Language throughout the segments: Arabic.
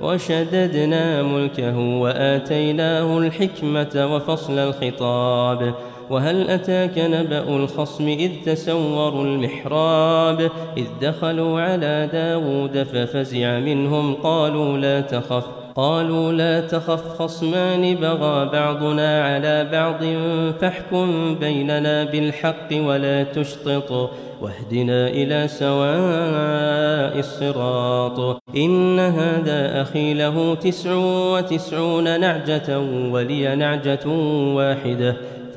وشددنا ملكه وآتيناه الحكمة وفصل الخطاب وهل أتاك نبأ الخصم إذ تسوروا المحراب إذ دخلوا على داود ففزع منهم قالوا لا تخف قالوا لا تخف خصمان بغى بعضنا على بعض فاحكم بيننا بالحق ولا تشطط واهدنا إلى سواء الصراط إن هذا أخي له تسع وتسعون نعجة ولي نعجة واحدة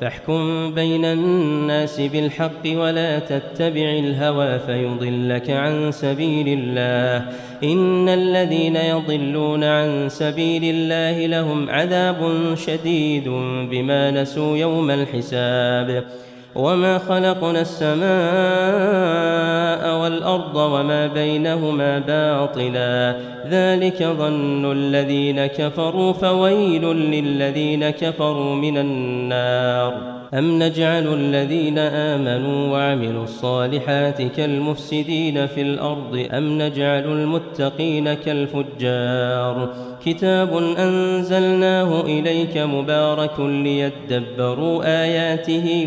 فاحكم بين الناس بالحق ولا تتبع الهوى فيضلك عن سبيل الله. إن الذين يضلون عن سبيل الله لهم عذاب شديد بما نسوا يوم الحساب. وما خلقنا السماء والأرض وما بينهما باطلا ذلك ظن الذين كفروا فويل للذين كفروا من النار أم نجعل الذين آمنوا وعملوا الصالحات كالمفسدين في الأرض أم نجعل المتقين كالفجار كتاب أنزلناه إليك مبارك ليدبروا آياته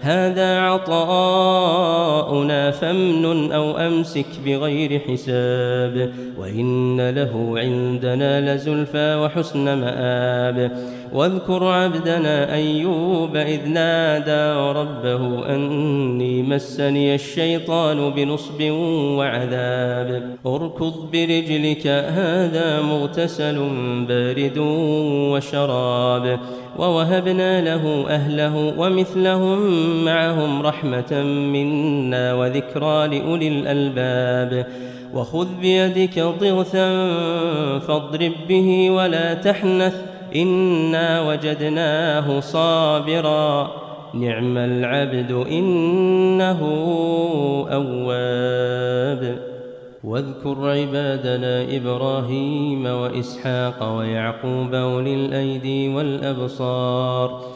هذا عطاؤنا فامنن أو أمسك بغير حساب وإن له عندنا لزلفى وحسن مآب واذكر عبدنا أيوب إذ نادى ربه أني مسني الشيطان بنصب وعذاب اركض برجلك هذا مغتسل بارد وشراب ووهبنا له أهله ومثلهم معهم رحمة منا وذكرى لأولي الألباب. وخذ بيدك ضغثا فاضرب به ولا تحنث إنا وجدناه صابرا. نعم العبد إنه أواب. واذكر عبادنا إبراهيم وإسحاق ويعقوب أولي الأيدي والأبصار.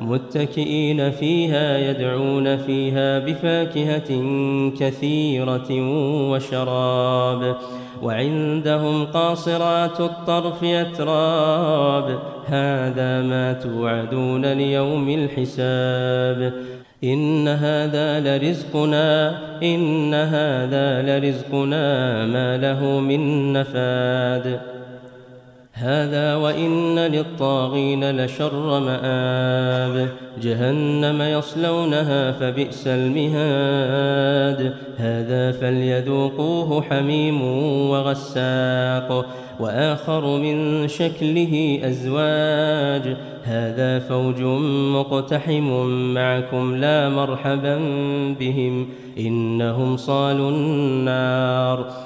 متكئين فيها يدعون فيها بفاكهة كثيرة وشراب. وعندهم قاصرات الطرف يتراب هذا ما توعدون ليوم الحساب. إن هذا لرزقنا إن هذا لرزقنا ما له من نفاد. هذا وإن للطاغين لشر مآب. جهنم يصلونها فبئس المهاد. هذا فليذوقوه حميم وغساق. وآخر من شكله أزواج. هذا فوج مقتحم معكم لا مرحبا بهم. إنهم صالوا النار.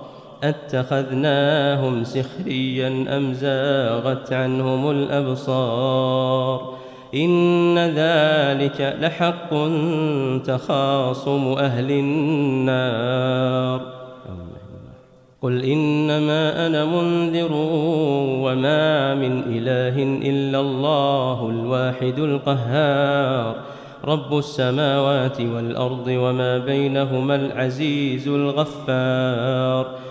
أتخذناهم سخريا أم زاغت عنهم الأبصار؟ إن ذلك لحق تخاصم أهل النار. قل إنما أنا منذر وما من إله إلا الله الواحد القهار. رب السماوات والأرض وما بينهما العزيز الغفار.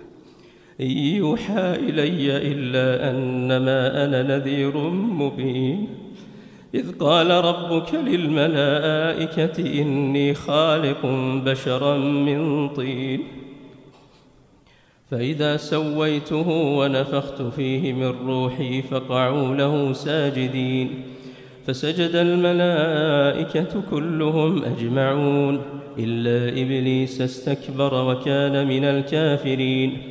إن يوحى إلي إلا أنما أنا نذير مبين. إذ قال ربك للملائكة إني خالق بشرا من طين. فإذا سويته ونفخت فيه من روحي فقعوا له ساجدين. فسجد الملائكة كلهم أجمعون. إلا إبليس استكبر وكان من الكافرين.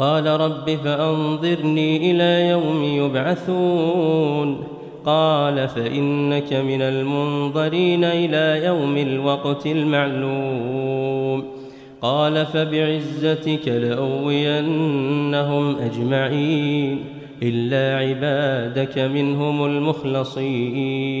قال رب فأنظرني إلى يوم يبعثون. قال فإنك من المنظرين إلى يوم الوقت المعلوم. قال فبعزتك لأوينهم أجمعين إلا عبادك منهم المخلصين.